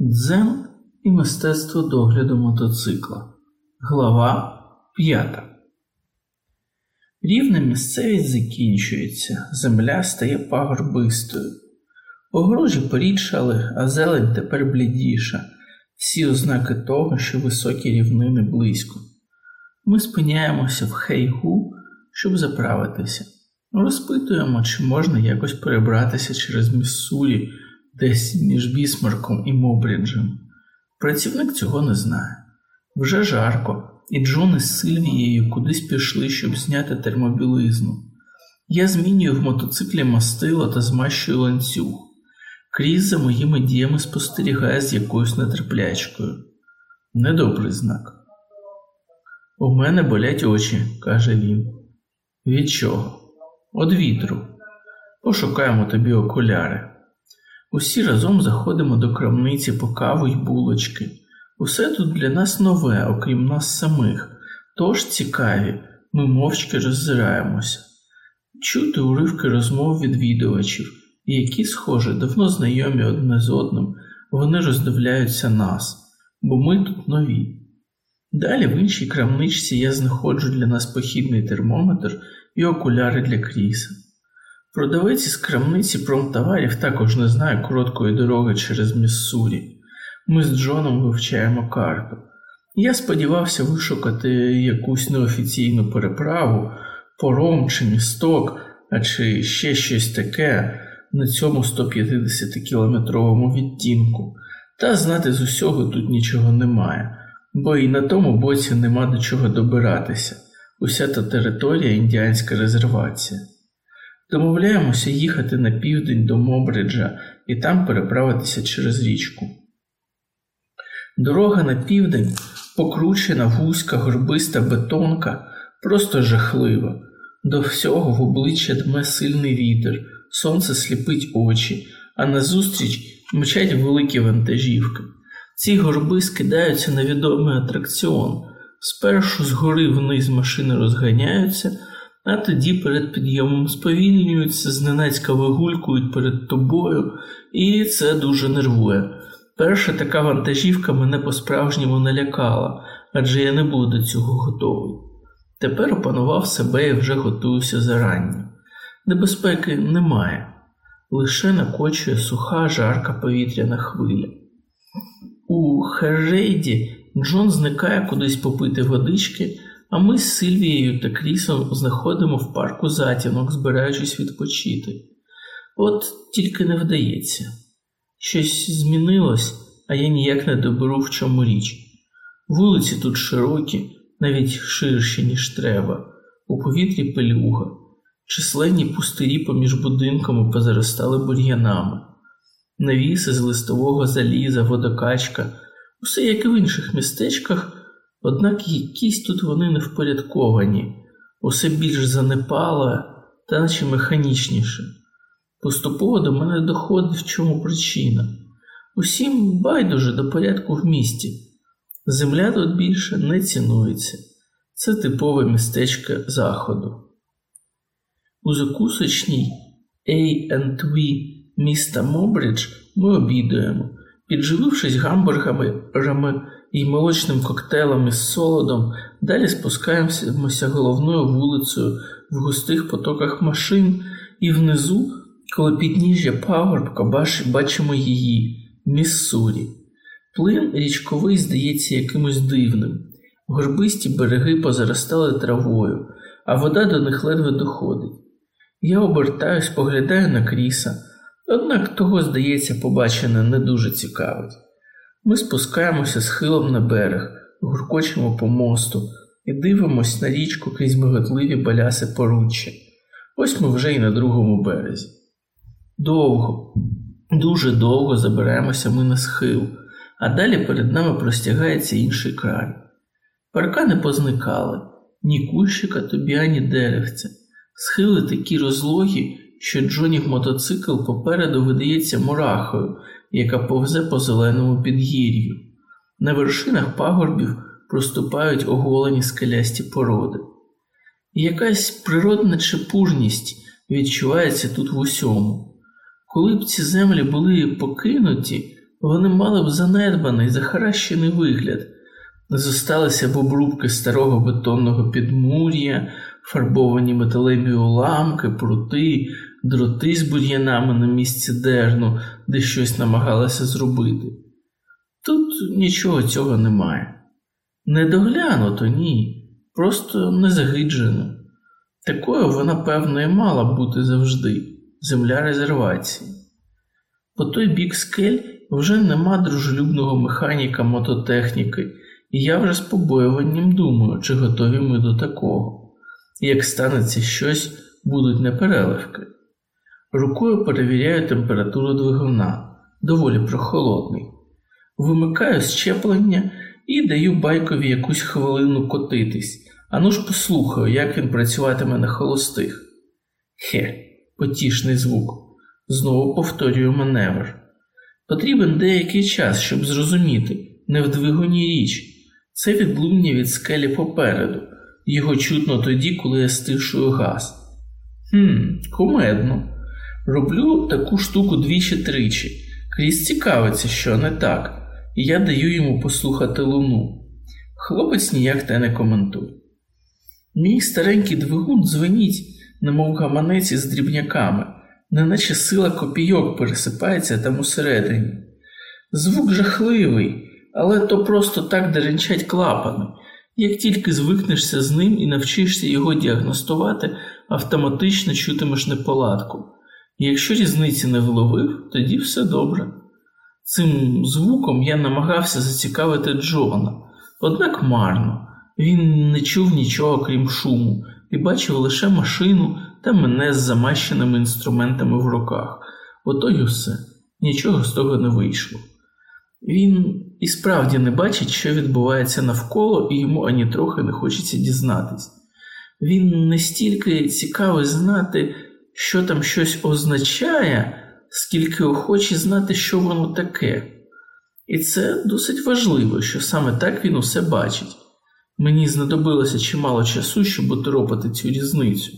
Дзен і мистецтво догляду мотоцикла. Глава 5 Рівна місцевість закінчується, земля стає пагорбистою. Огорожі порідшали, а зелень тепер блідіша, всі ознаки того, що високі рівнини близько. Ми спиняємося в хейгу, щоб заправитися. Розпитуємо, чи можна якось перебратися через Міссурі десь між Бісмарком і Мобріджем. Працівник цього не знає. Вже жарко, і Джон із Сильвією кудись пішли, щоб зняти термобілизну. Я змінюю в мотоциклі мастило та змащую ланцюг. Крізь за моїми діями спостерігає з якоюсь нетерплячкою. Недобрий знак. У мене болять очі, каже він. Від чого? Од вітру. Пошукаємо тобі окуляри. Усі разом заходимо до крамниці по каву й булочки. Усе тут для нас нове, окрім нас самих, тож цікаві, ми мовчки роззираємося. Чути уривки розмов відвідувачів, які, схоже, давно знайомі одне з одним, вони роздивляються нас, бо ми тут нові. Далі в іншій крамничці я знаходжу для нас похідний термометр і окуляри для кріса. Продавець із крамниці промтоварів також не знає короткої дороги через Міссурі. Ми з Джоном вивчаємо карту. Я сподівався вишукати якусь неофіційну переправу, пором чи місток, а чи ще щось таке на цьому 150-кілометровому відтінку, та знати з усього тут нічого немає, бо і на тому боці нема до чого добиратися. Уся та територія індіанська резервація. Домовляємося їхати на південь до Мобриджа і там переправитися через річку. Дорога на південь, покручена вузька горбиста бетонка, просто жахлива. До всього в обличчя дме сильний вітер, сонце сліпить очі, а назустріч мчать великі вантажівки. Ці горби скидаються на відомий атракціон. Спершу згори вниз машини розганяються, а тоді перед підйомом сповільнюються, зненацька вигулькують перед тобою, і це дуже нервує. Перша така вантажівка мене по-справжньому налякала, адже я не був до цього готовий. Тепер опанував себе і вже готуюся зарані. Небезпеки немає, лише накочує суха жарка повітряна хвиля. У Херрейді Джон зникає кудись попити водички, а ми з Сильвією та Крісом знаходимо в парку затінок, збираючись відпочити. От тільки не вдається. Щось змінилось, а я ніяк не доберу, в чому річ. Вулиці тут широкі, навіть ширші, ніж треба, у повітрі пелюга, численні пустирі поміж будинками позаростали бур'янами, навіси з листового заліза, водокачка, усе як і в інших містечках, однак якісь тут вони не впорядковані, усе більш занепале та наче механічніше. Поступово до мене доходить, в чому причина. Усім байдуже до порядку в місті. Земля тут більше не цінується. Це типове містечко заходу. У закусочній A&V міста Мобридж ми обідуємо, підживившись гамбургами і молочним коктейлем із солодом, далі спускаємося головною вулицею в густих потоках машин і внизу коли підніжжя пагорбка бачимо її, Міссурі. Плин річковий здається якимось дивним. Горбисті береги позаростали травою, а вода до них ледве доходить. Я обертаюсь, поглядаю на кріса, однак того, здається, побачене не дуже цікавить. Ми спускаємося схилом на берег, гуркочемо по мосту і дивимось на річку крізь миготливі баляси поруччя. Ось ми вже й на другому березі. Довго, дуже довго забираємося ми на схил, а далі перед нами простягається інший край. Паркани позникали, ні кущика тобі, ані деревця. Схили такі розлогі, що Джонів мотоцикл попереду видається мурахою, яка повзе по зеленому підгір'ю. На вершинах пагорбів проступають оголені скелясті породи. Якась природна чепужність відчувається тут в усьому. Коли б ці землі були покинуті, вони мали б занедбаний, захаращений вигляд, зосталися б обрубки старого бетонного підмур'я, фарбовані металеві уламки, прути, дроти з бур'янами на місці дерну, де щось намагалися зробити. Тут нічого цього немає. Не доглянуто, ні, просто не загиджено. Такою вона, певно, і мала бути завжди земля резервації. По той бік скель вже нема дружелюбного механіка мототехніки, і я вже з побоюванням думаю, чи готові ми до такого. Як станеться щось, будуть непереливки. Рукою перевіряю температуру двигуна, доволі прохолодний. Вимикаю щеплення і даю байкові якусь хвилину котитись, ану ж послухаю, як він працюватиме на холостих. Хе, потішний звук. Знову повторюю маневр. Потрібен деякий час, щоб зрозуміти, не в двигуні річ. Це відлуння від скелі попереду, його чутно тоді, коли я стишую газ. Хм, кумедно. Роблю таку штуку двічі-тричі. Крізь цікавиться, що не так, і я даю йому послухати луну. Хлопець ніяк те не коментує. Мій старенький двигун дзвеніть, немов гаманець із дрібняками, неначе сила копійок пересипається там усередині. Звук жахливий, але то просто так деренчать клапани. Як тільки звикнешся з ним і навчишся його діагностувати, автоматично чутимеш неполадку. Якщо різниці не вловив, тоді все добре. Цим звуком я намагався зацікавити Джона, однак марно. Він не чув нічого крім шуму, і бачив лише машину та мене з замащеними інструментами в руках. Ото й усе, нічого з того не вийшло. Він і справді не бачить, що відбувається навколо, і йому ані трохи не хочеться дізнатись. Він не стільки цікавий знати, що там щось означає, скільки охоче знати, що воно таке. І це досить важливо, що саме так він усе бачить. Мені знадобилося чимало часу, щоб оторопати цю різницю,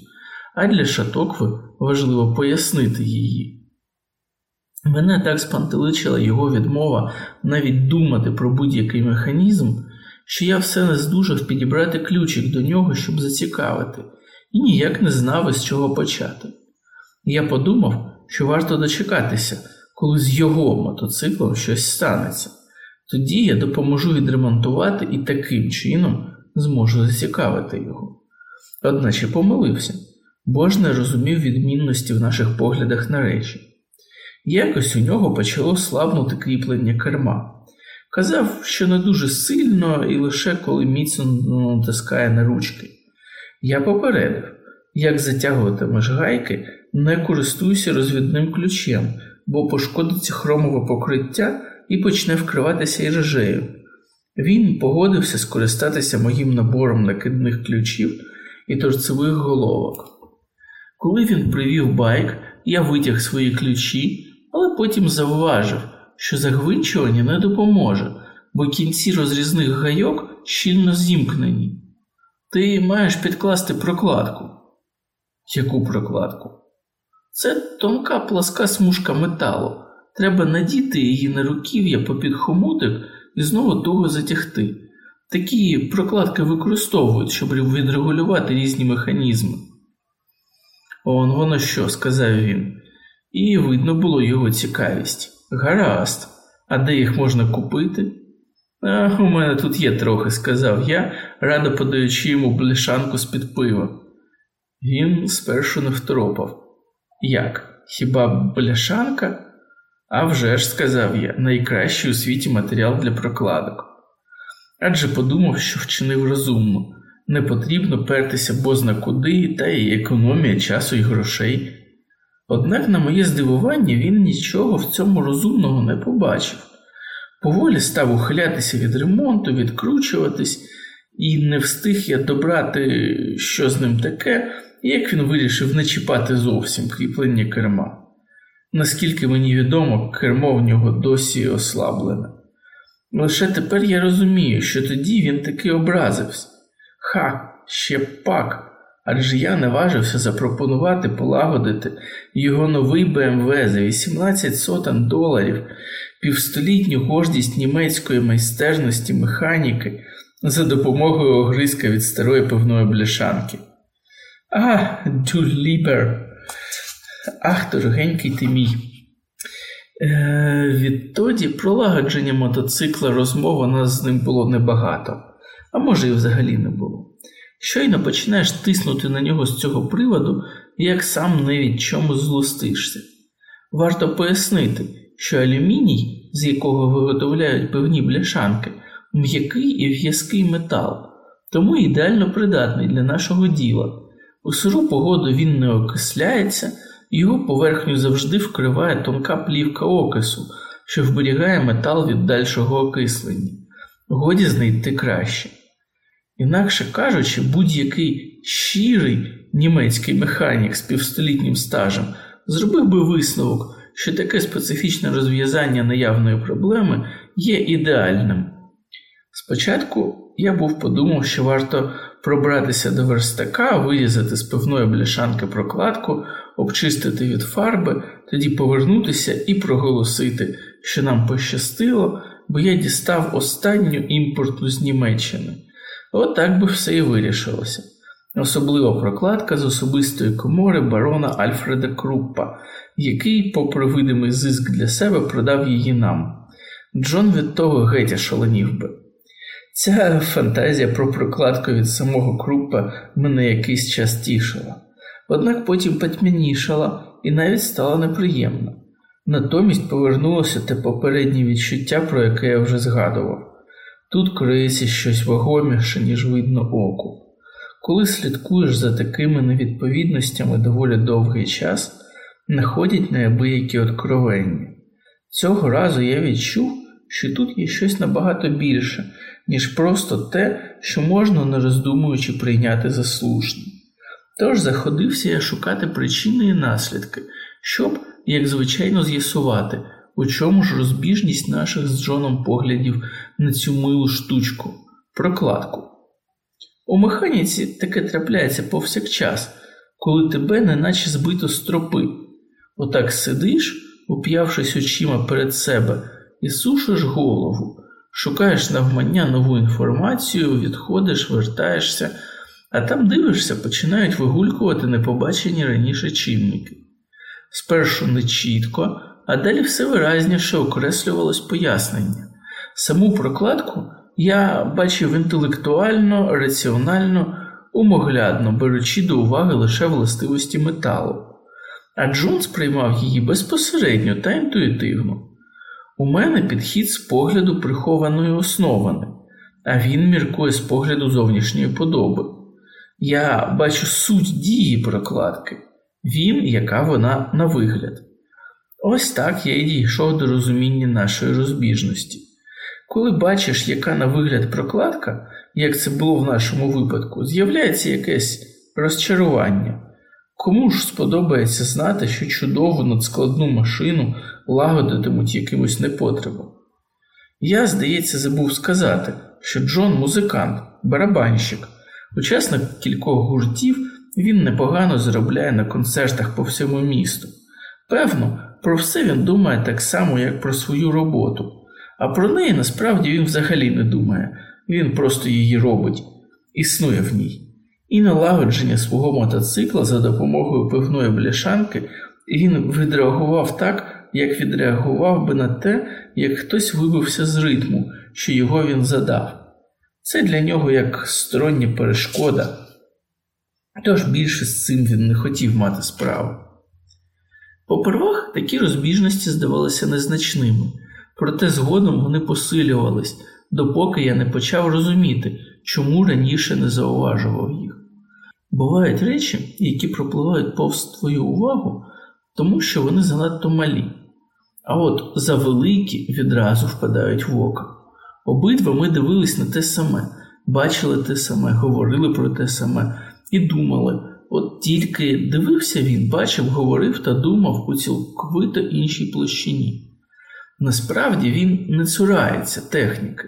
а для шатокви важливо пояснити її. Мене так спантеличила його відмова навіть думати про будь-який механізм, що я все не здужав підібрати ключик до нього, щоб зацікавити, і ніяк не знав, із чого почати. Я подумав, що варто дочекатися, коли з його мотоциклом щось станеться. Тоді я допоможу відремонтувати і таким чином зможу зацікавити його. Одначе помилився, бо ж не розумів відмінності в наших поглядах на речі. Якось у нього почало слабнути кріплення керма. Казав, що не дуже сильно і лише коли міцно натискає на ручки. Я попередив, як затягуватимеш гайки, не користуйся розвідним ключем, бо пошкодиться хромове покриття і почне вкриватися іржею. Він погодився скористатися моїм набором накидних ключів і торцевих головок. Коли він привів байк, я витяг свої ключі, але потім зауважив, що загвинчування не допоможе, бо кінці розрізних гайок щільно зімкнені. Ти маєш підкласти прокладку. Яку прокладку? Це тонка пласка смужка металу. Треба надіти її на руків'я попід хомутик і знову туго затягти. Такі прокладки використовують, щоб відрегулювати різні механізми. Он воно що, сказав він, і видно було його цікавість. Гаразд, а де їх можна купити? А, У мене тут є трохи, сказав я, радо подаючи йому бляшанку з-під пива. Він спершу не второпав. Як? Хіба бляшанка? «А вже ж», – сказав я, найкращий у світі матеріал для прокладок. Адже подумав, що вчинив розумно, не потрібно пертися бозна куди, та й економія часу і грошей. Однак, на моє здивування, він нічого в цьому розумного не побачив. Поволі став ухилятися від ремонту, відкручуватись, і не встиг я добрати, що з ним таке, як він вирішив не чіпати зовсім кріплення керма. Наскільки мені відомо, кермо в нього досі ослаблене. Лише тепер я розумію, що тоді він таки образився. Ха, ще пак, адже я наважився запропонувати полагодити його новий БМВ за 18 сотень доларів, півстолітню гордість німецької майстерності механіки за допомогою огризка від старої пивної бляшанки. А, дюлібер, ах, дорогенький ти мій. Е, Відтоді про лагодження мотоцикла розмов у нас з ним було небагато, а може і взагалі не було. Щойно починаєш тиснути на нього з цього приводу, як сам не від чому злостишся. Варто пояснити, що алюміній, з якого виготовляють певні бляшанки, м'який і в'язкий метал, тому ідеально придатний для нашого діла. У сиру погоду він не окисляється, його поверхню завжди вкриває тонка плівка окису, що вберігає метал від дальшого окислення. Годі знайти краще. Інакше кажучи, будь-який щирий німецький механік з півстолітнім стажем зробив би висновок, що таке специфічне розв'язання наявної проблеми є ідеальним. Спочатку я був подумав, що варто пробратися до верстака, вирізати з пивної бляшанки прокладку, обчистити від фарби, тоді повернутися і проголосити, що нам пощастило, бо я дістав останню імпортну з Німеччини. От так би все і вирішилося. Особливо прокладка з особистої комори барона Альфреда Круппа, який, попри видимий зиск для себе, продав її нам. Джон від того геть шаленів би. Ця фантазія про прокладку від самого Круппа мене якийсь час тішила, однак потім потьмянішала і навіть стала неприємна. Натомість повернулося те попереднє відчуття, про яке я вже згадував. Тут криється щось вагоміше, ніж видно оку. Коли слідкуєш за такими невідповідностями доволі довгий час, находять неабиякі откровення. Цього разу я відчув, що тут є щось набагато більше, ніж просто те, що можна, не роздумуючи прийняти за слушне. Тож заходився я шукати причини і наслідки, щоб, як звичайно, з'ясувати, у чому ж розбіжність наших з Джоном поглядів на цю милу штучку, прокладку. У механіці таке трапляється повсякчас, коли тебе неначе збито з тропи. Отак сидиш, уп'явшись очима перед себе, і сушиш голову, шукаєш навмання нову інформацію, відходиш, вертаєшся, а там дивишся, починають вигулькувати непобачені раніше чинники. Спершу нечітко, а далі все виразніше окреслювалось пояснення. Саму прокладку я бачив інтелектуально, раціонально, умоглядно, беручи до уваги лише властивості металу, а Джун сприймав її безпосередньо та інтуїтивно. У мене підхід з погляду прихованої основани, а він міркує з погляду зовнішньої подоби. Я бачу суть дії прокладки, він, яка вона на вигляд. Ось так я й дійшов до розуміння нашої розбіжності. Коли бачиш, яка на вигляд прокладка, як це було в нашому випадку, з'являється якесь розчарування. Кому ж сподобається знати, що чудову надскладну машину лагодитимуть якимось непотребом? Я, здається, забув сказати, що Джон музикант, барабанщик, учасник кількох гуртів, він непогано заробляє на концертах по всьому місту. Певно, про все він думає так само, як про свою роботу, а про неї насправді він взагалі не думає, він просто її робить, існує в ній. І налагодження свого мотоцикла за допомогою пивної бляшанки він відреагував так, як відреагував би на те, як хтось вибився з ритму, що його він задав. Це для нього як стороння перешкода, тож більше з цим він не хотів мати справу. Попервах такі розбіжності здавалися незначними, проте згодом вони посилювались, допоки я не почав розуміти, чому раніше не зауважував їх. Бувають речі, які пропливають повз твою увагу, тому що вони занадто малі, а от завеликі відразу впадають в око. Обидва ми дивились на те саме, бачили те саме, говорили про те саме і думали. От тільки дивився він, бачив, говорив та думав у цілковито іншій площині. Насправді він не цурається техніки,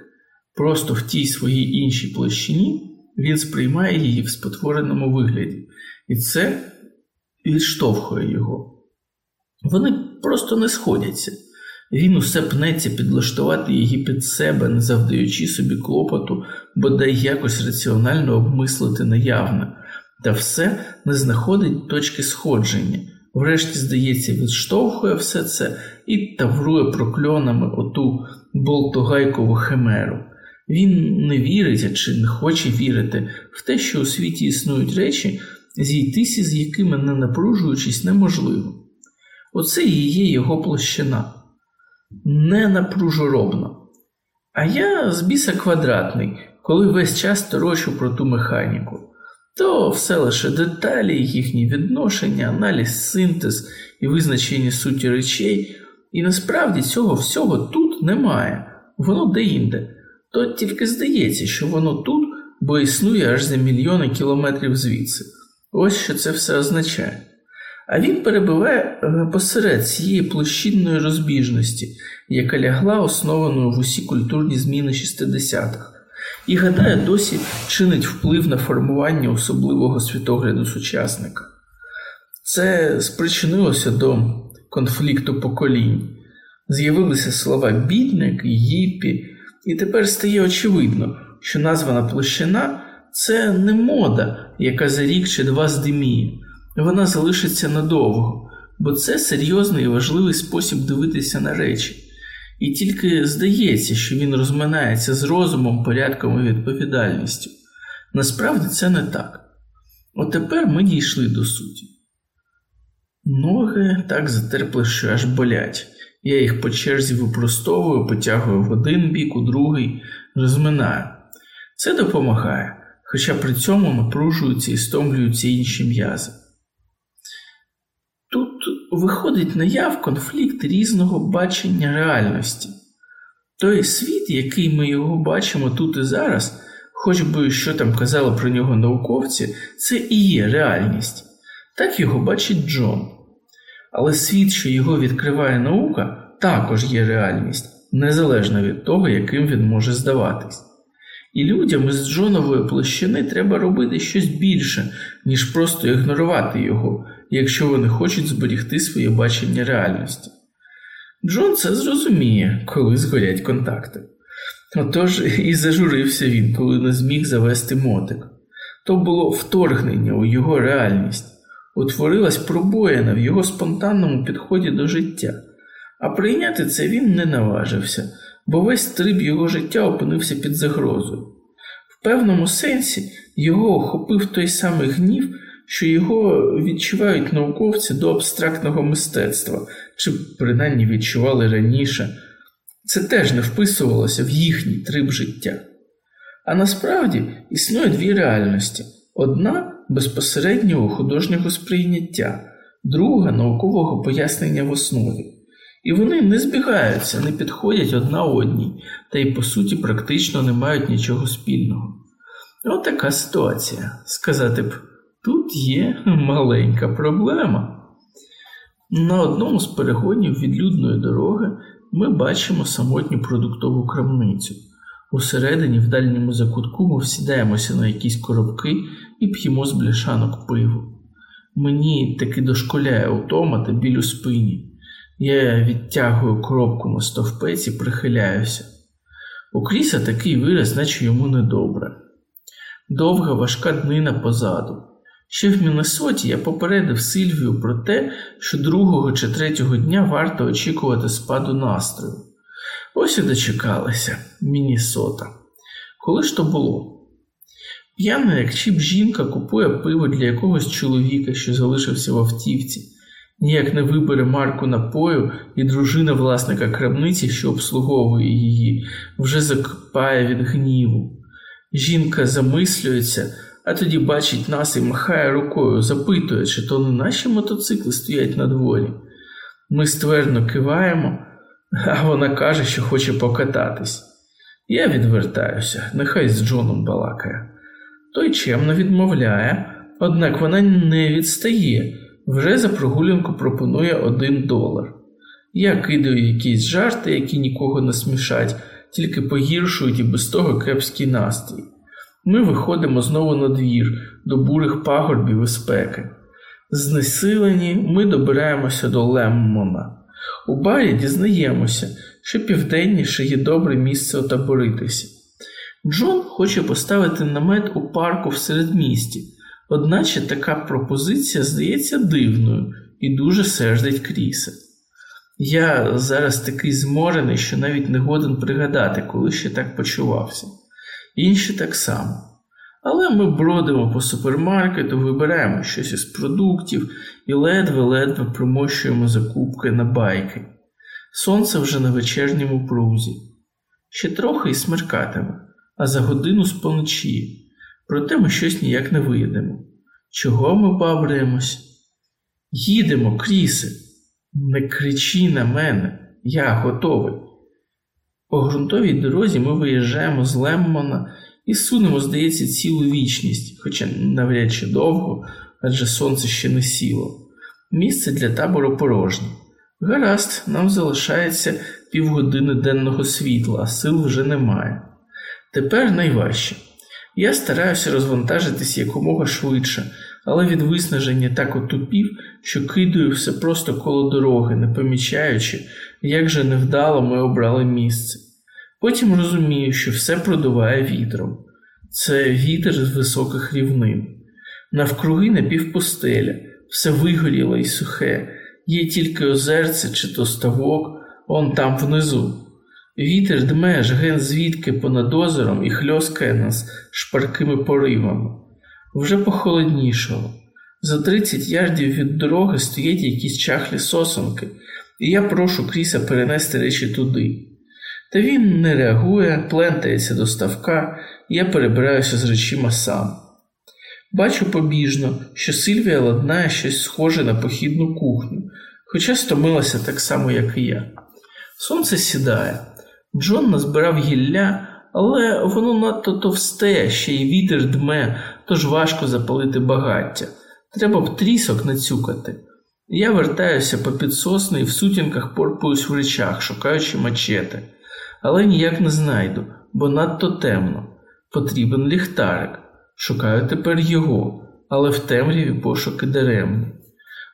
просто в тій своїй іншій площині він сприймає її в спотвореному вигляді, і це відштовхує його. Вони просто не сходяться. Він усе пнеться підлаштувати її під себе, не завдаючи собі клопоту, бодай якось раціонально обмислити наявне, та все не знаходить точки сходження. Врешті, здається, відштовхує все це і таврує прокльонами оту болтогайкову химеру. Він не вірить чи не хоче вірити в те, що у світі існують речі, зійтися з якими не напружуючись неможливо. Оце і є його площина не напружоробна. А я з біса квадратний, коли весь час торочу про ту механіку. То все лише деталі, їхні відношення, аналіз, синтез і визначення суті речей, і насправді цього всього тут немає, воно деінде. То тільки здається, що воно тут, бо існує аж за мільйони кілометрів звідси. Ось що це все означає. А він перебуває е, посеред цієї площинної розбіжності, яка лягла основаною в усі культурні зміни 60-х, і гадає, досі чинить вплив на формування особливого світогляду сучасника. Це спричинилося до конфлікту поколінь. З'явилися слова бідник, гіпі, і тепер стає очевидно, що названа площина це не мода, яка за рік чи два здиміє вона залишиться надовго, бо це серйозний і важливий спосіб дивитися на речі. І тільки здається, що він розминається з розумом, порядком і відповідальністю. Насправді це не так. От тепер ми дійшли до суті. Ноги так затерпли, що аж болять. Я їх по черзі випростовую, потягую в один бік, у другий, розминаю. Це допомагає, хоча при цьому напружуються і стомлюються інші м'язи. Тут виходить наяв конфлікт різного бачення реальності. Той світ, який ми його бачимо тут і зараз, хоч би що там казали про нього науковці, це і є реальність. Так його бачить Джон. Але світ, що його відкриває наука, також є реальність, незалежно від того, яким він може здаватись. І людям із Джонової площини треба робити щось більше, ніж просто ігнорувати його, якщо вони хочуть зберігти своє бачення реальності. Джон це зрозуміє, коли згорять контакти. Отож і зажурився він, коли не зміг завести мотик. То було вторгнення у його реальність, утворилась пробоїна в його спонтанному підході до життя, а прийняти це він не наважився бо весь триб його життя опинився під загрозою. В певному сенсі його охопив той самий гнів, що його відчувають науковці до абстрактного мистецтва, чи принаймні відчували раніше. Це теж не вписувалося в їхній триб життя. А насправді існує дві реальності: одна безпосереднього художнього сприйняття, друга наукового пояснення в основі. І вони не збігаються, не підходять одна одній, та й по суті практично не мають нічого спільного. От така ситуація. Сказати б, тут є маленька проблема. На одному з перегонів відлюдної дороги ми бачимо самотню продуктову крамницю. Усередині, в дальньому закутку, ми всідаємося на якісь коробки і п'ємо з бляшанок пиву. Мені таки дошколяє утома та біль у спині. Я відтягую коробку на стовпець і прихиляюся. У Кріса такий вираз, наче йому недобре. Довга важка днина позаду. Ще в Міннесоті я попередив Сильвію про те, що другого чи третього дня варто очікувати спаду настрою. Ось і дочекалася Міннесота. Коли ж то було? П'яна, як чіп жінка, купує пиво для якогось чоловіка, що залишився в автівці ніяк не вибере марку напою, і дружина власника крамниці, що обслуговує її, вже закипає від гніву. Жінка замислюється, а тоді бачить нас і махає рукою, запитує, чи то не наші мотоцикли стоять на дворі. Ми ствердно киваємо, а вона каже, що хоче покататись. Я відвертаюся, нехай з Джоном балакає. Той чемно відмовляє, однак вона не відстає, вже за прогулянку пропонує один долар. Я кидаю якісь жарти, які нікого не смішать, тільки погіршують і без того кепський настрій. Ми виходимо знову на двір, до бурих пагорбів і спеки. Знесилені ми добираємося до Леммона. У барі дізнаємося, що південніше є добре місце отаборитися. Джон хоче поставити намет у парку в середмісті, одначе така пропозиція здається дивною і дуже сердить Кріса. Я зараз такий зморений, що навіть не годен пригадати, коли ще так почувався. Інші так само. Але ми бродимо по супермаркету, вибираємо щось із продуктів і ледве-ледве примощуємо закупки на байки. Сонце вже на вечірньому прузі. Ще трохи і смеркатиме, а за годину споночі. Проте ми щось ніяк не виїдемо. Чого ми бабраємось? Їдемо, крісе, не кричи на мене, я готовий. По ґрунтовій дорозі ми виїжджаємо з Леммона і сунемо, здається, цілу вічність, хоча навряд чи довго, адже сонце ще не сіло. Місце для табору порожнє. Гаразд, нам залишається півгодини денного світла, а сил вже немає. Тепер найважче. Я стараюся розвантажитись якомога швидше, але від виснаження так отупів, що кидаю все просто коло дороги, не помічаючи, як же невдало ми обрали місце. Потім розумію, що все продуває вітром. Це вітер з високих рівнин. Навкруги напівпустеля, все вигоріло і сухе, є тільки озерце чи то ставок, он там внизу. Вітер дме аж ген звідки понад озером і хльоскає нас шпаркими поривами. Вже похолоднішало. За 30 ярдів від дороги стоять якісь чахлі сосонки, і я прошу Кріса перенести речі туди. Та він не реагує, плентається до ставка, я перебираюся з речима сам. Бачу побіжно, що Сильвія ладнає щось схоже на похідну кухню, хоча стомилася так само, як і я. Сонце сідає. Джон назбирав гілля, але воно надто товсте, ще й вітер дме, тож важко запалити багаття. Треба б трісок нацюкати. Я вертаюся по підсосни і в сутінках порпуюсь в речах, шукаючи мачети але ніяк не знайду, бо надто темно. Потрібен ліхтарик. Шукаю тепер його, але в темряві пошуки даремні.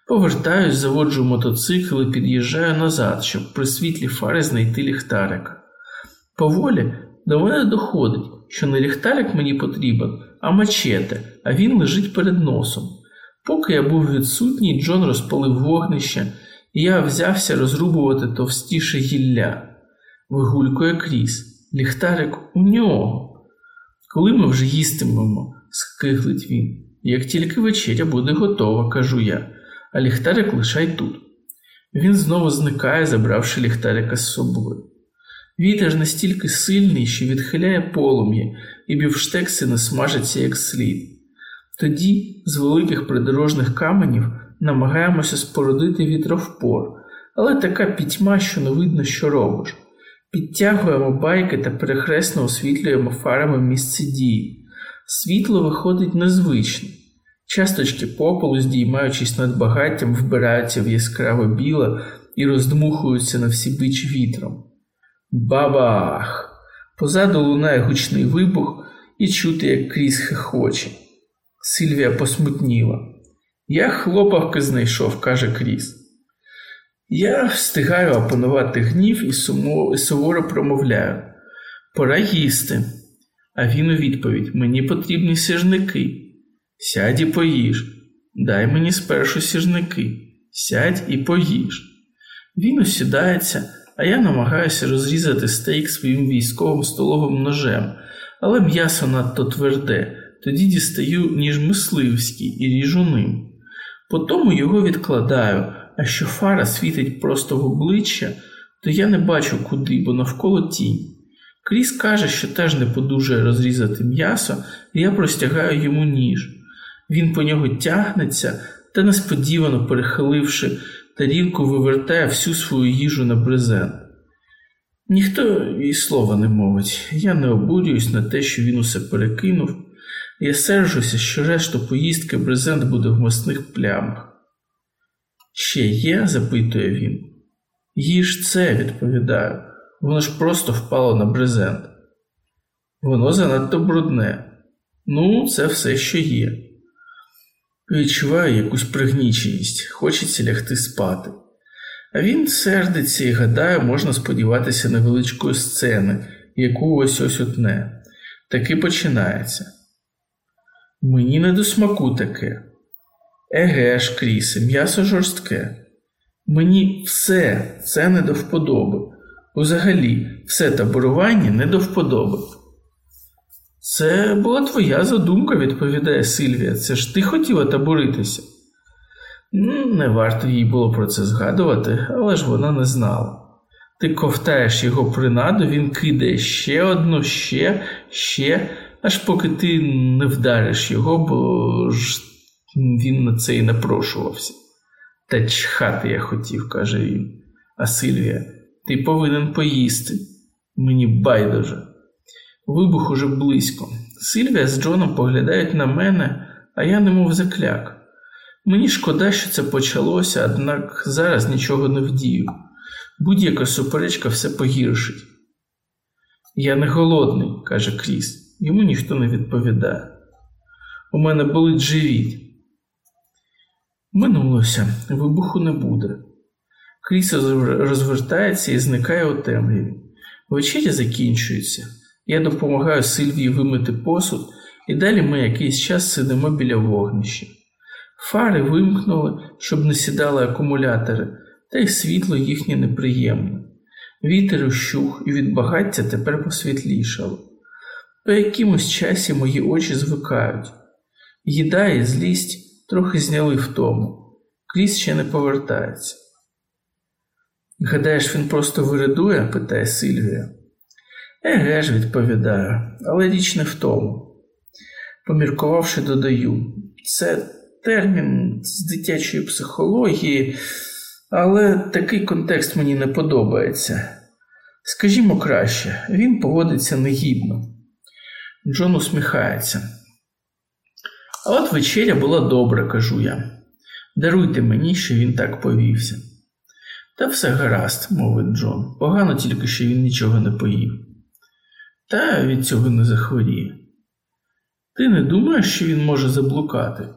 Повертаюсь, заводжу мотоцикл і під'їжджаю назад, щоб при світлі фари знайти ліхтарика. Поволі до мене доходить, що не ліхтарик мені потрібен, а мачете, а він лежить перед носом. Поки я був відсутній, Джон розпалив вогнище, і я взявся розрубувати товстіше гілля вигулькує кріс. Ліхтарик у нього. Коли ми вже їстимемо, скиглить він. Як тільки вечеря буде готова, кажу я, а ліхтарик лишай тут. Він знову зникає, забравши ліхтарика з собою. Вітер настільки сильний, що відхиляє полум'я, і бівштекси не смажаться як слід. Тоді з великих придорожних каменів намагаємося спорудити вітровпор, але така пітьма, що не видно, що робиш. Підтягуємо байки та перехресно освітлюємо фарами місце дії. Світло виходить незвичне. Часточки попелу, здіймаючись над багаттям, вбираються в яскраво біле і роздмухуються на всі біч вітром. Бабах! Позаду лунає гучний вибух і чути, як крізь хихоче. Сильвія посмутніла. Я хлопавки знайшов, каже Кріс. Я встигаю опанувати гнів і суворо промовляю Пора їсти. А він у відповідь Мені потрібні сіжники. Сядь і поїж. Дай мені спершу сіжники. Сядь і поїж. Він усідається, а я намагаюся розрізати стейк своїм військовим столовим ножем, але м'ясо надто тверде, тоді дістаю ніж мисливський і ріжу ним. Потому його відкладаю. А що фара світить просто в обличчя, то я не бачу куди, бо навколо тінь. Кріс каже, що теж не подужує розрізати м'ясо, і я простягаю йому ніж. Він по нього тягнеться та, несподівано перехиливши тарілку, вивертає всю свою їжу на брезент. Ніхто і слова не мовить, я не обурююсь на те, що він усе перекинув, я сержуся, що решту поїздки брезент буде в масних плямах. Ще є? запитує він. Їж це, відповідаю, воно ж просто впало на брезент. Воно занадто брудне. Ну, це все, що є. Відчуваю якусь пригніченість, хочеться лягти спати. А він сердиться і гадає, можна сподіватися невеличкої сцени, яку ось ось утне. Таки починається. Мені не до смаку таке. Еге ж, крісе, м'ясо жорстке. Мені все це не до вподоби. Взагалі, все таборування не до вподоби. Це була твоя задумка, відповідає Сильвія. Це ж ти хотіла таборитися. Не варто їй було про це згадувати, але ж вона не знала. Ти ковтаєш його принаду, він кидає ще одну, ще, ще, аж поки ти не вдариш його, бо ж він на це і напрошувався. Та чхати я хотів, каже він. А Сильвія, ти повинен поїсти. Мені байдуже. Вибух уже близько. Сильвія з Джоном поглядають на мене, а я немов закляк. Мені шкода, що це почалося, однак зараз нічого не вдію. Будь-яка суперечка все погіршить. Я не голодний, каже Кріс. Йому ніхто не відповідає. У мене болить живіт. Минулося, вибуху не буде. Кріс розвертається і зникає у темряві. Вечеря закінчується. Я допомагаю Сильвії вимити посуд, і далі ми якийсь час сидимо біля вогнища. Фари вимкнули, щоб не сідали акумулятори, та й світло їхнє неприємне. Вітер ущух, і від багаття тепер посвітлішало. По якимось часі мої очі звикають. Їда і злість трохи зняли втому. Кріс ще не повертається. Гадаєш, він просто виридує? питає Сильвія. Еге ж, відповідаю, але річ не в тому. Поміркувавши, додаю, це термін з дитячої психології, але такий контекст мені не подобається. Скажімо краще, він поводиться негідно. Джон усміхається. А от вечеря була добра, кажу я. Даруйте мені, що він так повівся. Та все гаразд, мовить Джон. Погано тільки, що він нічого не поїв. Та від цього не захворіє. Ти не думаєш, що він може заблукати?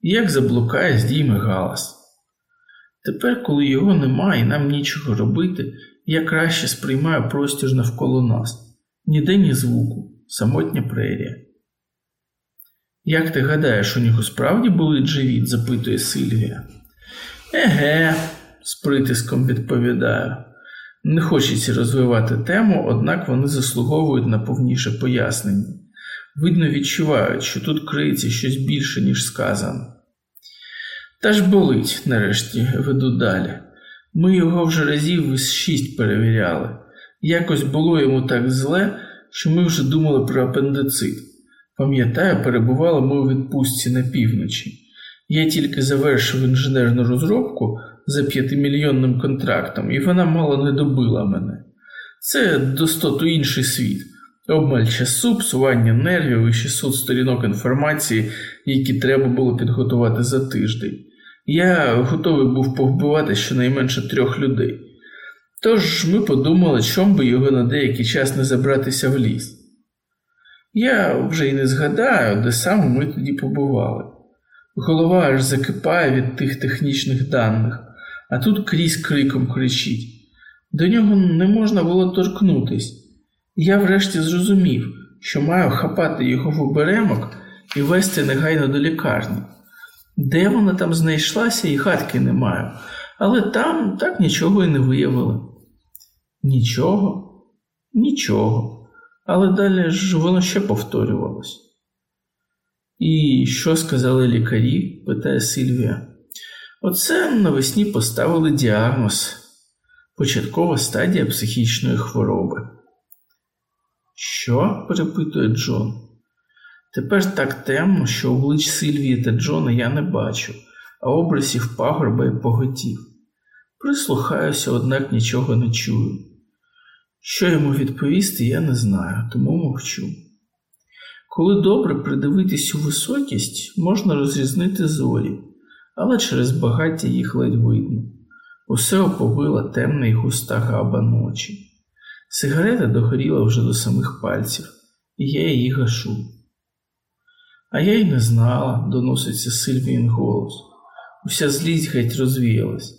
Як заблукає, здійме галас. Тепер, коли його немає і нам нічого робити, я краще сприймаю простір навколо нас. Ніде ні звуку, самотня прерія. Як ти гадаєш, у нього справді болить живіт? запитує Сильвія. Еге, з притиском відповідаю. Не хочеться розвивати тему, однак вони заслуговують на повніше пояснення. Видно, відчувають, що тут криється щось більше, ніж сказано. Та ж болить, нарешті, веду далі. Ми його вже разів із шість перевіряли. Якось було йому так зле, що ми вже думали про апендицит. Пам'ятаю, перебували ми у відпустці на півночі. Я тільки завершив інженерну розробку за п'ятимільйонним контрактом, і вона мало не добила мене. Це достоту інший світ. Обмаль часу, псування нервів і 600 сторінок інформації, які треба було підготувати за тиждень. Я готовий був повбивати щонайменше трьох людей. Тож ми подумали, чом би його на деякий час не забратися в ліс. Я вже й не згадаю, де саме ми тоді побували. Голова аж закипає від тих технічних даних, а тут крізь криком кричить. До нього не можна було торкнутись. Я врешті зрозумів, що маю хапати його в оберемок і вести негайно до лікарні. Де вона там знайшлася і гадки не маю, але там так нічого і не виявили. Нічого, нічого, але далі ж воно ще повторювалось. І що сказали лікарі? питає Сильвія. Оце навесні поставили діагноз початкова стадія психічної хвороби. Що? перепитує Джон. Тепер так темно, що облич Сильвії та Джона я не бачу, а образів пагорба і поготів. Прислухаюся, однак нічого не чую. Що йому відповісти, я не знаю, тому мовчу. Коли добре придивитись у високість, можна розрізнити зорі, але через багаття їх ледь видно. Усе оповила темна і густа габа ночі. Сигарета догоріла вже до самих пальців, і я її гашу. А я й не знала, доноситься Сильвіїн голос. Уся злість геть розвіялась.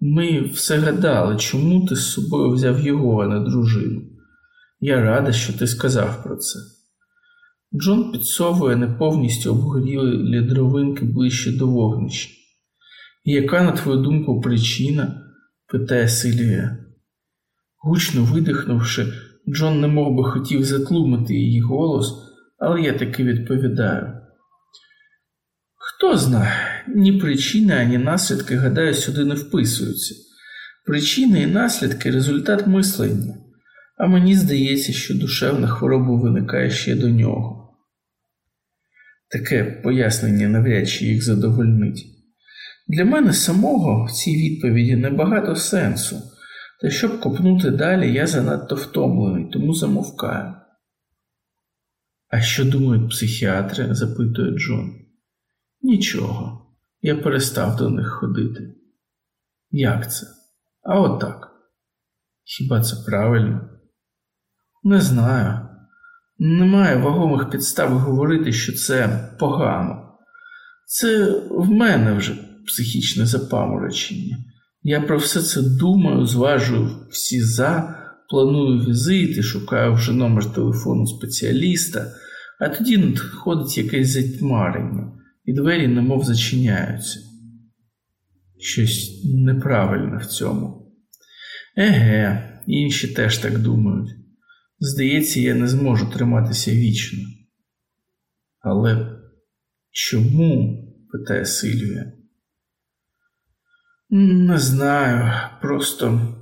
Ми все гадали, чому ти з собою взяв його, а не дружину. Я рада, що ти сказав про це. Джон підсовує не повністю обгоріли дровинки ближче до вогнища. Яка, на твою думку, причина? питає Сильвія. Гучно видихнувши, Джон не мов би хотів затлумити її голос, але я таки відповідаю. Хто знає, ні причини, ані наслідки, гадаю, сюди не вписуються. Причини і наслідки результат мислення, а мені здається, що душевна хвороба виникає ще до нього. Таке пояснення навряд чи їх задовольнить. Для мене самого в цій відповіді небагато сенсу, та щоб копнути далі, я занадто втомлений, тому замовкаю. А що думають психіатри? запитує Джон. Нічого, я перестав до них ходити. Як це? А отак. Хіба це правильно? Не знаю. Немає вагомих підстав говорити, що це погано. Це в мене вже психічне запаморочення. Я про все це думаю, зважую всі за, планую візити, шукаю вже номер телефону спеціаліста, а тоді надходить якесь затьмарення, і двері немов зачиняються. Щось неправильне в цьому. Еге, інші теж так думають. Здається, я не зможу триматися вічно. Але чому? питає Сильвія. Не знаю, просто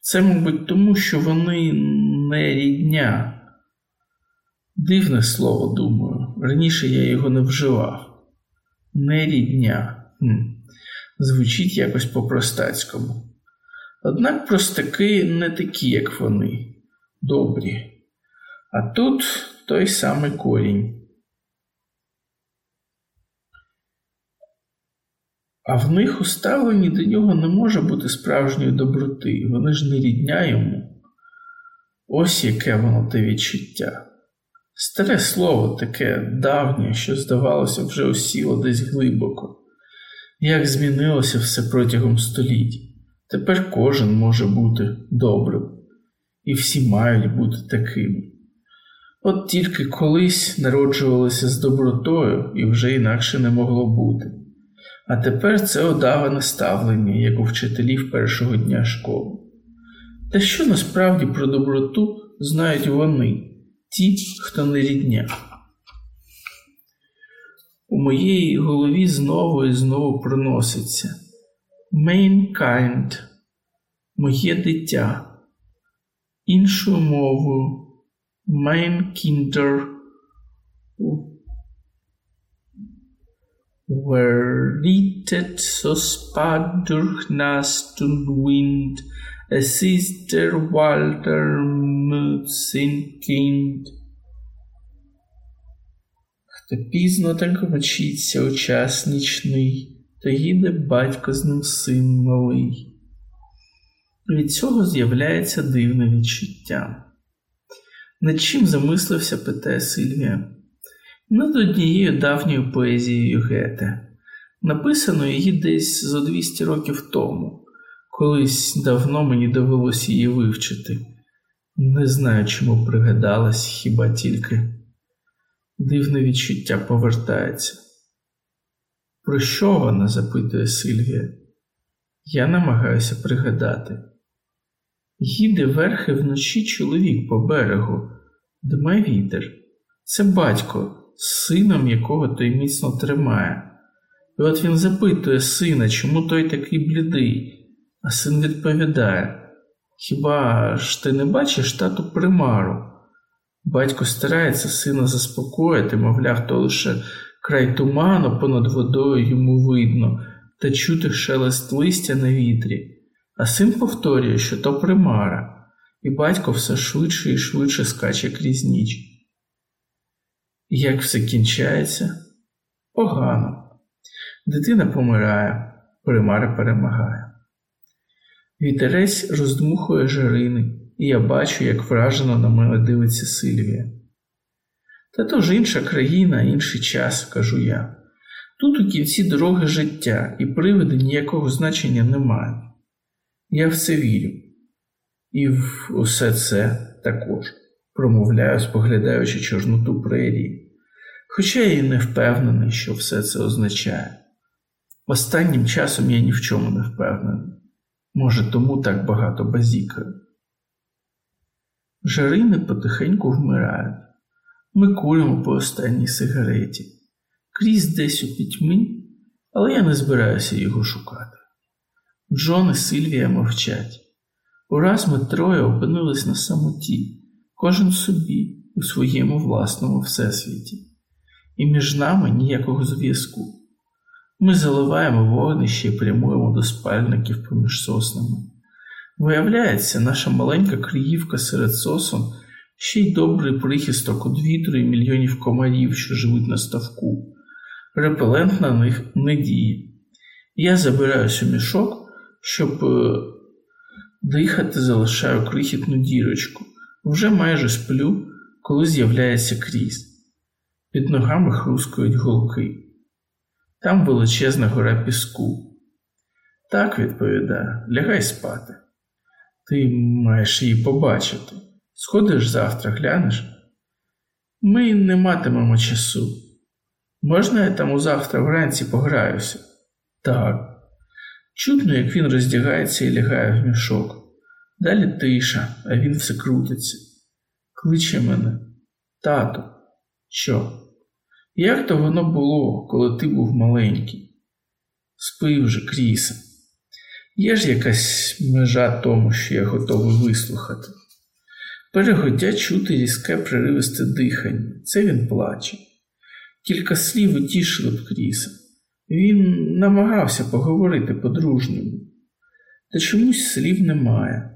це, мабуть, тому, що вони не рідня. Дивне слово, думаю. Раніше я його не вживав. Не рідня. Хм. Звучить якось по-простацькому. Однак простаки не такі, як вони, добрі. А тут той самий корінь. А в них у ставленні до нього не може бути справжньої доброти, вони ж не рідня йому. Ось яке воно те відчуття. Старе слово таке давнє, що, здавалося, вже осіло десь глибоко. Як змінилося все протягом століть. Тепер кожен може бути добрим, і всі мають бути такими. От тільки колись народжувалися з добротою і вже інакше не могло бути. А тепер це одаване ставлення, як у вчителів першого дня школи. Та що насправді про доброту знають вони, ті, хто не рідня? У моїй голові знову і знову проноситься Mankind – моє дитя, іншою мовою Mein Kinder Verritet så spart durch Nacht und Wind, es ist der Walter Kind. Хто пізно так мчиться у час нічний, то їде батько з ним син малий. Від цього з'являється дивне відчуття. Над чим замислився, питає Сильвія над однією давньою поезією Гете, написано її десь зо 200 років тому, колись давно мені довелося її вивчити. Не знаю, чому пригадалась хіба тільки. Дивне відчуття повертається. Про що вона? запитує Сильвія. Я намагаюся пригадати. Їде верхи вночі чоловік по берегу, дме вітер. Це батько, сином якого той міцно тримає. І от він запитує сина, чому той такий блідий, а син відповідає Хіба ж ти не бачиш тату примару? Батько старається сина заспокоїти, мовляв, то лише край туману понад водою йому видно, та чути шелест листя на вітрі, а син повторює, що то примара, і батько все швидше і швидше скаче крізь ніч. Як все кінчається? Погано. Дитина помирає, примара перемагає. Вітерець роздмухує жарини, і я бачу, як вражено на мене дивиться Сильвія. Та то ж інша країна, інший час, кажу я. Тут у кінці дороги життя, і привиди ніякого значення не мають. Я в це вірю. І в усе це також, промовляю, споглядаючи чорноту прерії. Хоча я і не впевнений, що все це означає. Останнім часом я ні в чому не впевнений. Може, тому так багато базікаю. Жарини потихеньку вмирають. Ми куримо по останній сигареті. Крізь десь у пітьмі, але я не збираюся його шукати. Джон і Сильвія мовчать. Ураз ми троє опинились на самоті, кожен собі, у своєму власному всесвіті, і між нами ніякого зв'язку. Ми заливаємо вогнище і прямуємо до спальників поміж соснами. Виявляється, наша маленька криївка серед сосон ще й добрий прихисток від вітру і мільйонів комарів, що живуть на ставку. Репелент на них не діє. Я забираюсь у мішок, щоб е, дихати, залишаю крихітну дірочку. Вже майже сплю, коли з'являється крізь. Під ногами хрускають голки. Там величезна гора піску. Так, відповідає, лягай спати. Ти маєш її побачити. Сходиш завтра, глянеш? Ми не матимемо часу. Можна я там у завтра вранці пограюся? Так. Чутно, як він роздягається і лягає в мішок. Далі тиша, а він все крутиться. Кличе мене, тато, що? Як то воно було, коли ти був маленький? Спи вже, Крісе. Є ж якась межа тому, що я готовий вислухати. Перегодя чути різке приривисте дихання, це він плаче. Кілька слів утішили б Кріса. Він намагався поговорити по-дружньому, та чомусь слів немає.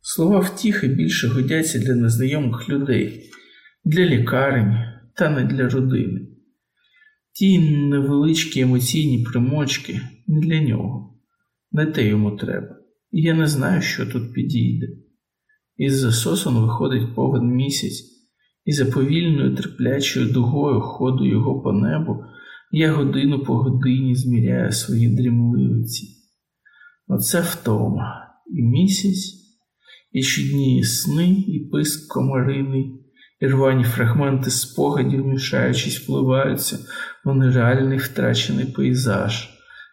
Слова втіхи більше годяться для незнайомих людей, для лікарень та не для родини. Ті невеличкі емоційні примочки не для нього, не те йому треба, і я не знаю, що тут підійде. Із засосон виходить повен місяць, і за повільною терплячою дугою ходу його по небу я годину по годині зміряю свої дрімливиці. Оце втома і місяць, і чудні сни, і писк комарини, і рвані фрагменти спогадів, мішаючись, впливаються в нереальний втрачений пейзаж,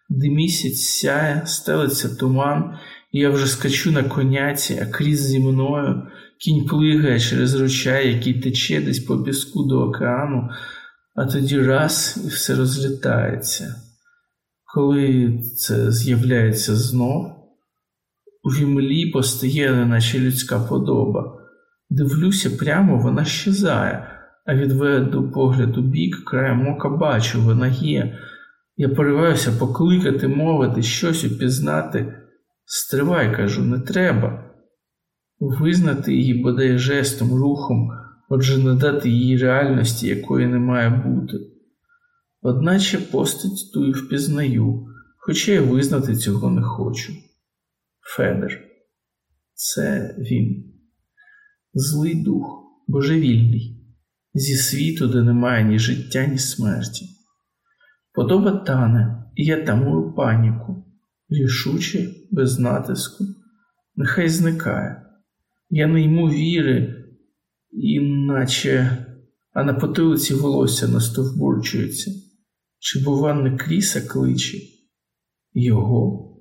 де місяць сяє, стелиться туман, і я вже скачу на коняці, а крізь зі мною кінь плигає через ручай, який тече десь по піску до океану, а тоді раз і все розлітається. Коли це з'являється знов, у вімлі постає, неначе людська подоба. Дивлюся прямо, вона щезає, а відведу погляд у бік, краєм ока бачу, вона є. Я пориваюся покликати, мовити, щось упізнати. Стривай, кажу, не треба. Визнати її бодай жестом, рухом, отже, надати їй реальності, якої не має бути. Одначе постать ту і впізнаю, хоча я визнати цього не хочу. Федер, це він, злий дух, божевільний, зі світу, де немає ні життя, ні смерті. Подоба тане, і я тамую паніку, рішуче, без натиску, нехай зникає. Я не йму віри, іначе, а на потилиці волосся настовбурчується, чи, бува, не кріса кличе його.